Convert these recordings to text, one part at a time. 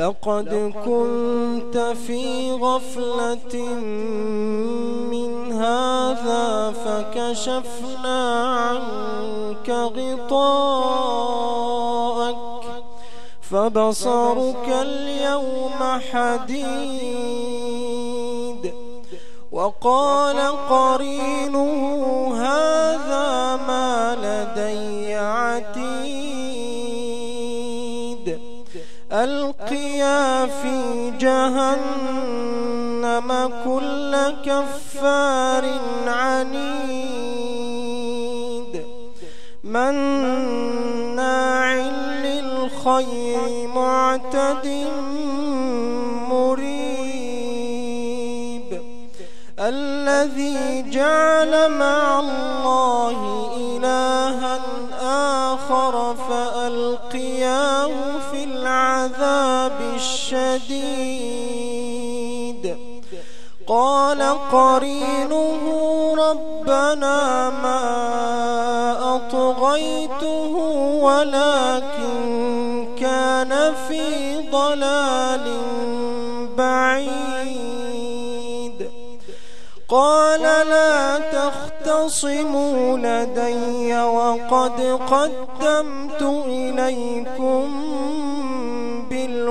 لقد كنت في غفلة من هذا فكشفنا عنك غطاءك فبصرك اليوم حديد وقال قرينه جهنم كل كفار عنيد. مناع للخير معتد مريب. الذي جعل مع الله الشديد. قال قرينه ربنا ما أطغيته ولكن كان في ضلال بعيد. قال لا تختصموا لدي وقد قدمت إليكم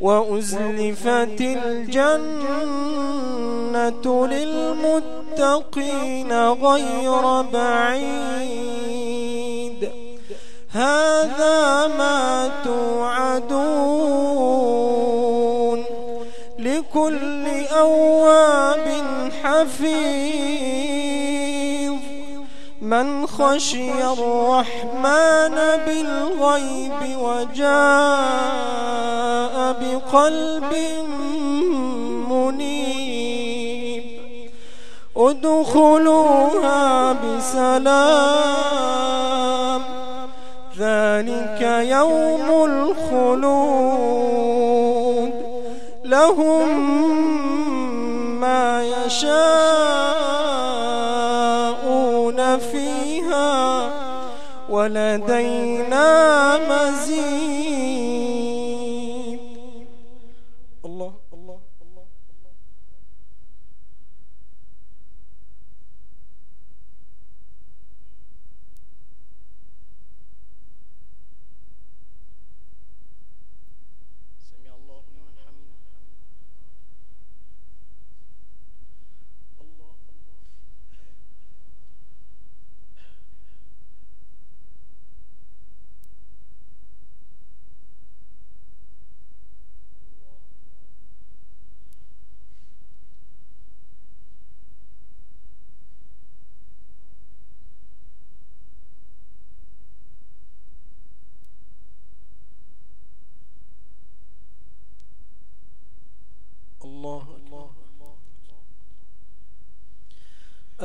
وأزلفت الجنة للمتقين غير بعيد. هذا ما توعدون لكل أواب حفيظ. من خشي الرحمن بالغيب وجاء بقلب منيب ادخلوها بسلام ذلك يوم الخلود لهم ما يشاءون ولدينا مزيد الله الله الله سمع الله لمن حمده الله الله الله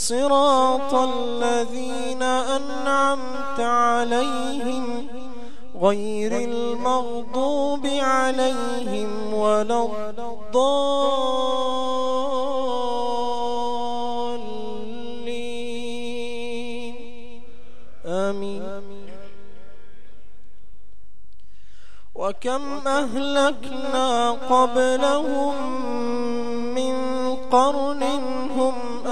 صراط الذين أنعمت عليهم غير المغضوب عليهم ولا الضالين. آمين. وكم أهلكنا قبلهم من قرن هم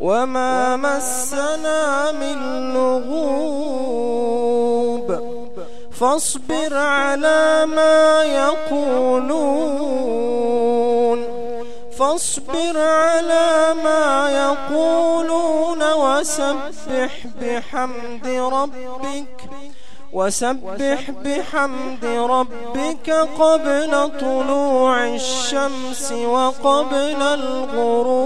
وما مسنا من لغوب فاصبر على ما يقولون فاصبر على ما يقولون وسبح بحمد ربك وسبح بحمد ربك قبل طلوع الشمس وقبل الغروب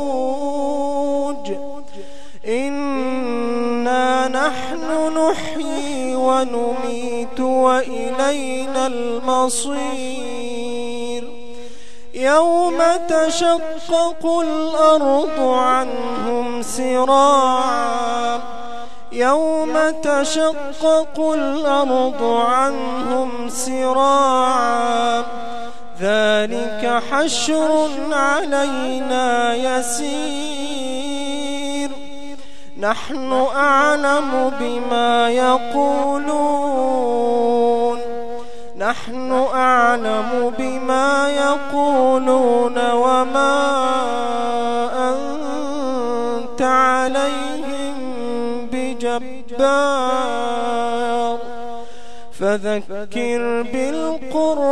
نحن نحيي ونميت وإلينا المصير. يوم تشقق الأرض عنهم سراعا. يوم تشقق الأرض عنهم سراعا. ذلك حشر علينا يسير. نحن أعلم بما يقولون. نحن أعلم بما يقولون وما أنت عليهم بجبار. فذكر بالقرآن